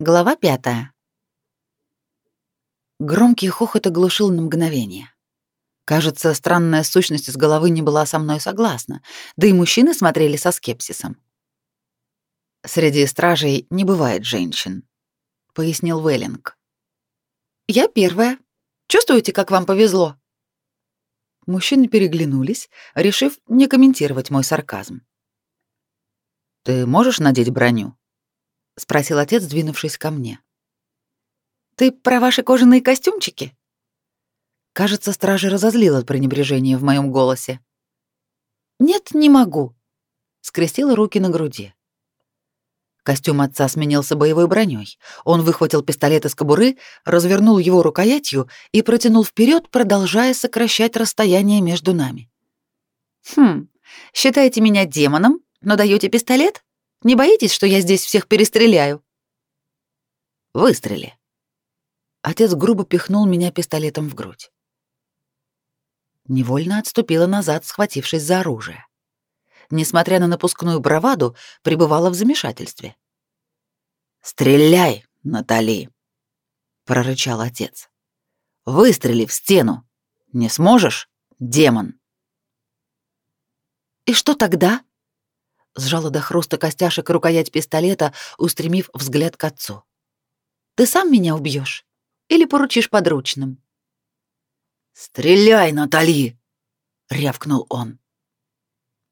Глава пятая. Громкий хохот оглушил на мгновение. Кажется, странная сущность из головы не была со мной согласна, да и мужчины смотрели со скепсисом. «Среди стражей не бывает женщин», — пояснил Веллинг. «Я первая. Чувствуете, как вам повезло?» Мужчины переглянулись, решив не комментировать мой сарказм. «Ты можешь надеть броню?» — спросил отец, двинувшись ко мне. «Ты про ваши кожаные костюмчики?» Кажется, стража разозлила пренебрежение в моем голосе. «Нет, не могу», — скрестила руки на груди. Костюм отца сменился боевой броней. Он выхватил пистолет из кобуры, развернул его рукоятью и протянул вперед, продолжая сокращать расстояние между нами. «Хм, считаете меня демоном, но даете пистолет? Не боитесь, что я здесь всех перестреляю?» «Выстрели». Отец грубо пихнул меня пистолетом в грудь невольно отступила назад, схватившись за оружие. Несмотря на напускную браваду, пребывала в замешательстве. «Стреляй, Натали!» — прорычал отец. «Выстрели в стену! Не сможешь, демон!» «И что тогда?» — сжала до хруста костяшек рукоять пистолета, устремив взгляд к отцу. «Ты сам меня убьешь или поручишь подручным?» «Стреляй, Натали!» — рявкнул он.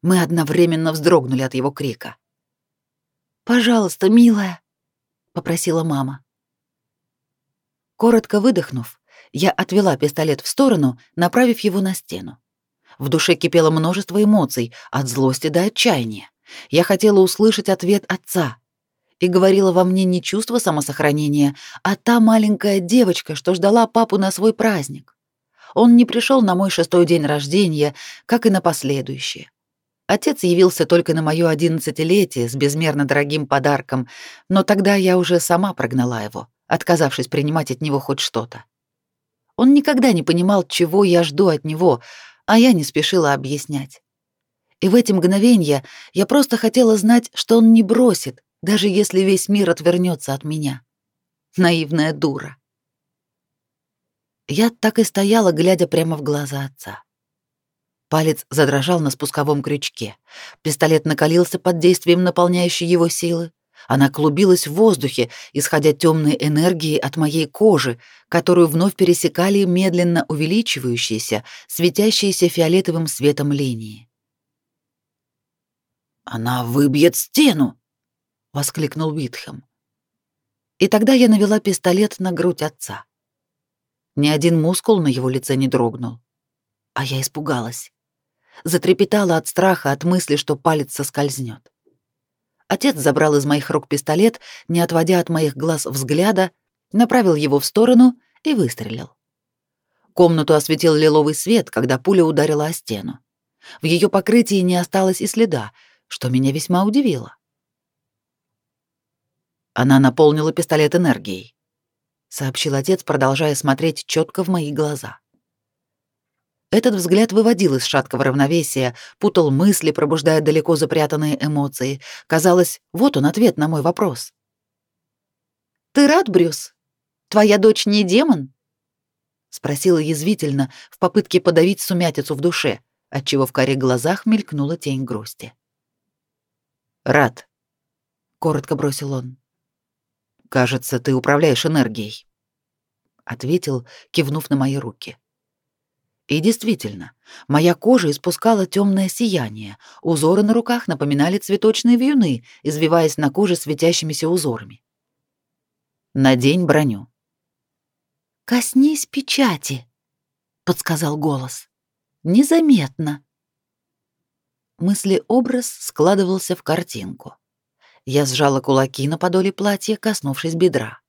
Мы одновременно вздрогнули от его крика. «Пожалуйста, милая», — попросила мама. Коротко выдохнув, я отвела пистолет в сторону, направив его на стену. В душе кипело множество эмоций, от злости до отчаяния. Я хотела услышать ответ отца. И говорила во мне не чувство самосохранения, а та маленькая девочка, что ждала папу на свой праздник. Он не пришел на мой шестой день рождения, как и на последующие. Отец явился только на моё одиннадцатилетие с безмерно дорогим подарком, но тогда я уже сама прогнала его, отказавшись принимать от него хоть что-то. Он никогда не понимал, чего я жду от него, а я не спешила объяснять. И в эти мгновения я просто хотела знать, что он не бросит, даже если весь мир отвернется от меня. Наивная дура. Я так и стояла, глядя прямо в глаза отца. Палец задрожал на спусковом крючке. Пистолет накалился под действием наполняющей его силы. Она клубилась в воздухе, исходя темной энергией от моей кожи, которую вновь пересекали медленно увеличивающиеся, светящиеся фиолетовым светом линии. «Она выбьет стену!» — воскликнул Витхэм. И тогда я навела пистолет на грудь отца. Ни один мускул на его лице не дрогнул. А я испугалась. Затрепетала от страха, от мысли, что палец соскользнет. Отец забрал из моих рук пистолет, не отводя от моих глаз взгляда, направил его в сторону и выстрелил. Комнату осветил лиловый свет, когда пуля ударила о стену. В ее покрытии не осталось и следа, что меня весьма удивило. Она наполнила пистолет энергией сообщил отец, продолжая смотреть четко в мои глаза. Этот взгляд выводил из шаткого равновесия, путал мысли, пробуждая далеко запрятанные эмоции. Казалось, вот он ответ на мой вопрос. «Ты рад, Брюс? Твоя дочь не демон?» Спросила язвительно, в попытке подавить сумятицу в душе, отчего в коре глазах мелькнула тень грусти. «Рад», — коротко бросил он. Кажется, ты управляешь энергией, ответил, кивнув на мои руки. И действительно, моя кожа испускала темное сияние. Узоры на руках напоминали цветочные вьюны, извиваясь на коже светящимися узорами. Надень броню. Коснись печати, подсказал голос. Незаметно. Мысли-образ складывался в картинку. Я сжала кулаки на подоле платья, коснувшись бедра.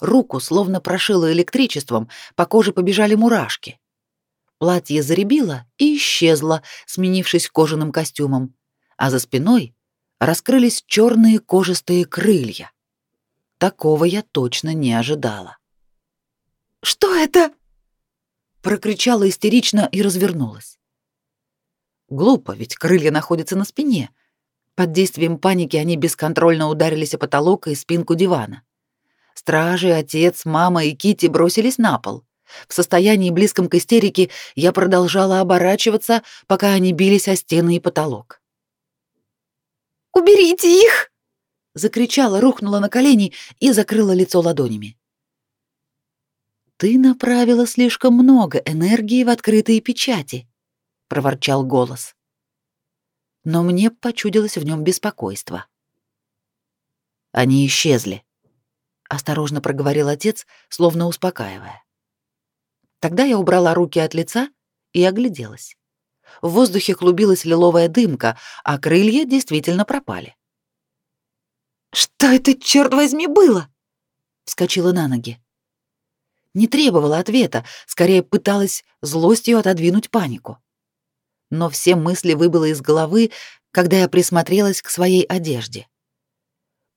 Руку словно прошило электричеством, по коже побежали мурашки. Платье заребило и исчезло, сменившись кожаным костюмом, а за спиной раскрылись черные кожистые крылья. Такого я точно не ожидала. «Что это?» прокричала истерично и развернулась. Глупо, ведь крылья находятся на спине, под действием паники они бесконтрольно ударились о потолок и спинку дивана. Стражи, отец, мама и Кити бросились на пол. В состоянии близком к истерике я продолжала оборачиваться, пока они бились о стены и потолок. «Уберите их!» — закричала, рухнула на колени и закрыла лицо ладонями. «Ты направила слишком много энергии в открытые печати», — проворчал голос. Но мне почудилось в нем беспокойство. Они исчезли, осторожно проговорил отец, словно успокаивая. Тогда я убрала руки от лица и огляделась. В воздухе клубилась лиловая дымка, а крылья действительно пропали. «Что это, черт возьми, было?» Вскочила на ноги. Не требовала ответа, скорее пыталась злостью отодвинуть панику. Но все мысли выбыло из головы, когда я присмотрелась к своей одежде.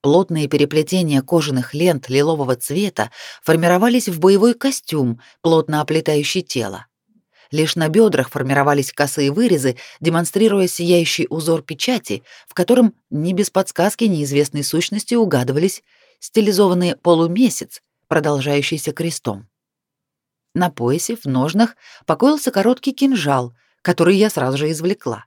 Плотные переплетения кожаных лент лилового цвета формировались в боевой костюм, плотно оплетающий тело. Лишь на бедрах формировались косые вырезы, демонстрируя сияющий узор печати, в котором ни без подсказки неизвестной сущности угадывались стилизованный полумесяц, продолжающийся крестом. На поясе, в ножнах, покоился короткий кинжал, который я сразу же извлекла.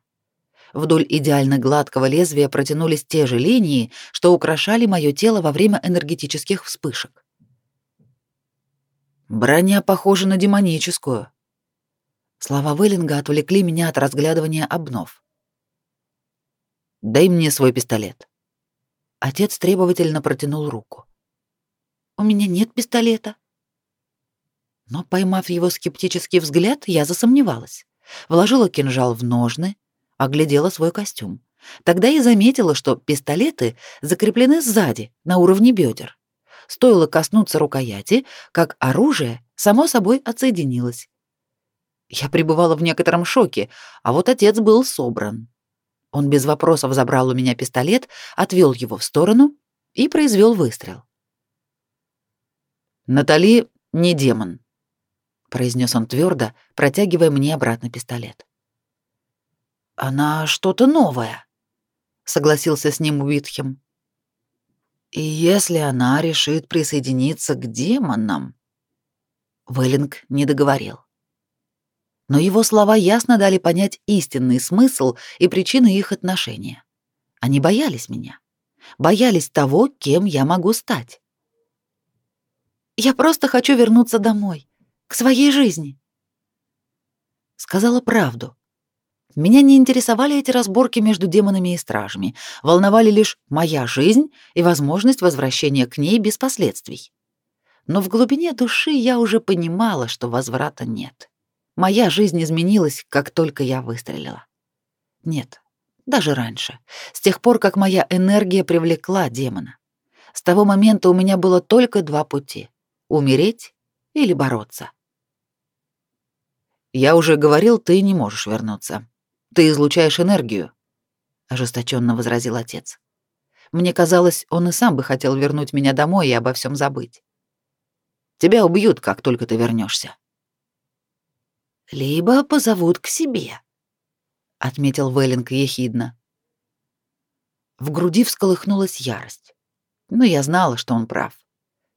Вдоль идеально гладкого лезвия протянулись те же линии, что украшали мое тело во время энергетических вспышек. Броня похожа на демоническую. Слова Веллинга отвлекли меня от разглядывания обнов. «Дай мне свой пистолет». Отец требовательно протянул руку. «У меня нет пистолета». Но, поймав его скептический взгляд, я засомневалась. Вложила кинжал в ножны, оглядела свой костюм. Тогда и заметила, что пистолеты закреплены сзади, на уровне бедер. Стоило коснуться рукояти, как оружие само собой отсоединилось. Я пребывала в некотором шоке, а вот отец был собран. Он без вопросов забрал у меня пистолет, отвел его в сторону и произвел выстрел. «Натали не демон», — произнес он твердо, протягивая мне обратно пистолет. Она что-то новое, согласился с ним Уитхем. И если она решит присоединиться к демонам, Веллинг не договорил. Но его слова ясно дали понять истинный смысл и причины их отношения. Они боялись меня, боялись того, кем я могу стать. Я просто хочу вернуться домой, к своей жизни. Сказала правду, меня не интересовали эти разборки между демонами и стражами, волновали лишь моя жизнь и возможность возвращения к ней без последствий. Но в глубине души я уже понимала, что возврата нет. Моя жизнь изменилась, как только я выстрелила. Нет, даже раньше, с тех пор, как моя энергия привлекла демона. С того момента у меня было только два пути — умереть или бороться. Я уже говорил, ты не можешь вернуться. Ты излучаешь энергию, ожесточенно возразил отец. Мне казалось, он и сам бы хотел вернуть меня домой и обо всем забыть. Тебя убьют, как только ты вернешься. Либо позовут к себе, отметил Веллинг ехидно. В груди всколыхнулась ярость. Но я знала, что он прав.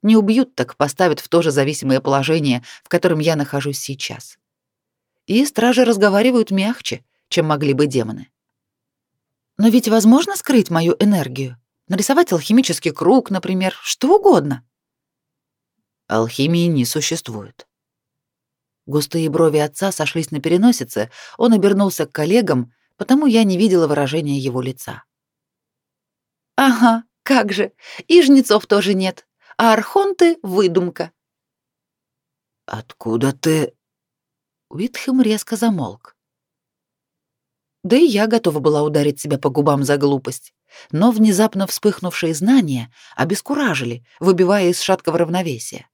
Не убьют, так поставят в то же зависимое положение, в котором я нахожусь сейчас. И стражи разговаривают мягче, чем могли бы демоны. Но ведь возможно скрыть мою энергию, нарисовать алхимический круг, например, что угодно. Алхимии не существует. Густые брови отца сошлись на переносице, он обернулся к коллегам, потому я не видела выражения его лица. «Ага, как же, и жнецов тоже нет, а архонты — выдумка». «Откуда ты...» Уитхем резко замолк. Да и я готова была ударить себя по губам за глупость. Но внезапно вспыхнувшие знания обескуражили, выбивая из шаткого равновесия.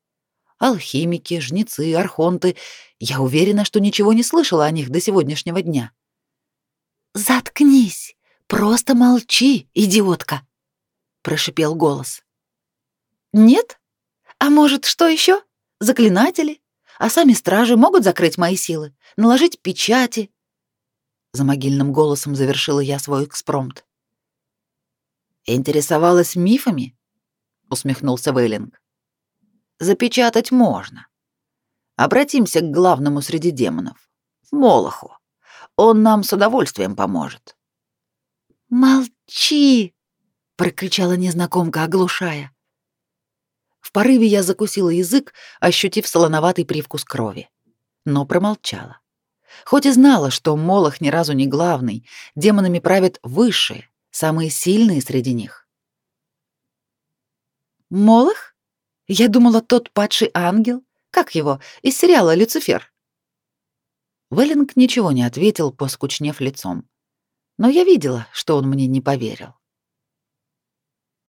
Алхимики, жнецы, архонты. Я уверена, что ничего не слышала о них до сегодняшнего дня. «Заткнись! Просто молчи, идиотка!» — прошипел голос. «Нет? А может, что еще? Заклинатели? А сами стражи могут закрыть мои силы, наложить печати, за могильным голосом завершила я свой экспромт. Интересовалась мифами? усмехнулся Вейлинг. запечатать можно. Обратимся к главному среди демонов, Молоху. Он нам с удовольствием поможет. Молчи, прокричала незнакомка, оглушая. В порыве я закусила язык, ощутив солоноватый привкус крови, но промолчала. Хоть и знала, что Молох ни разу не главный, демонами правят высшие, самые сильные среди них. Молох? Я думала, тот падший ангел, как его, из сериала «Люцифер». Веллинг ничего не ответил, поскучнев лицом. Но я видела, что он мне не поверил.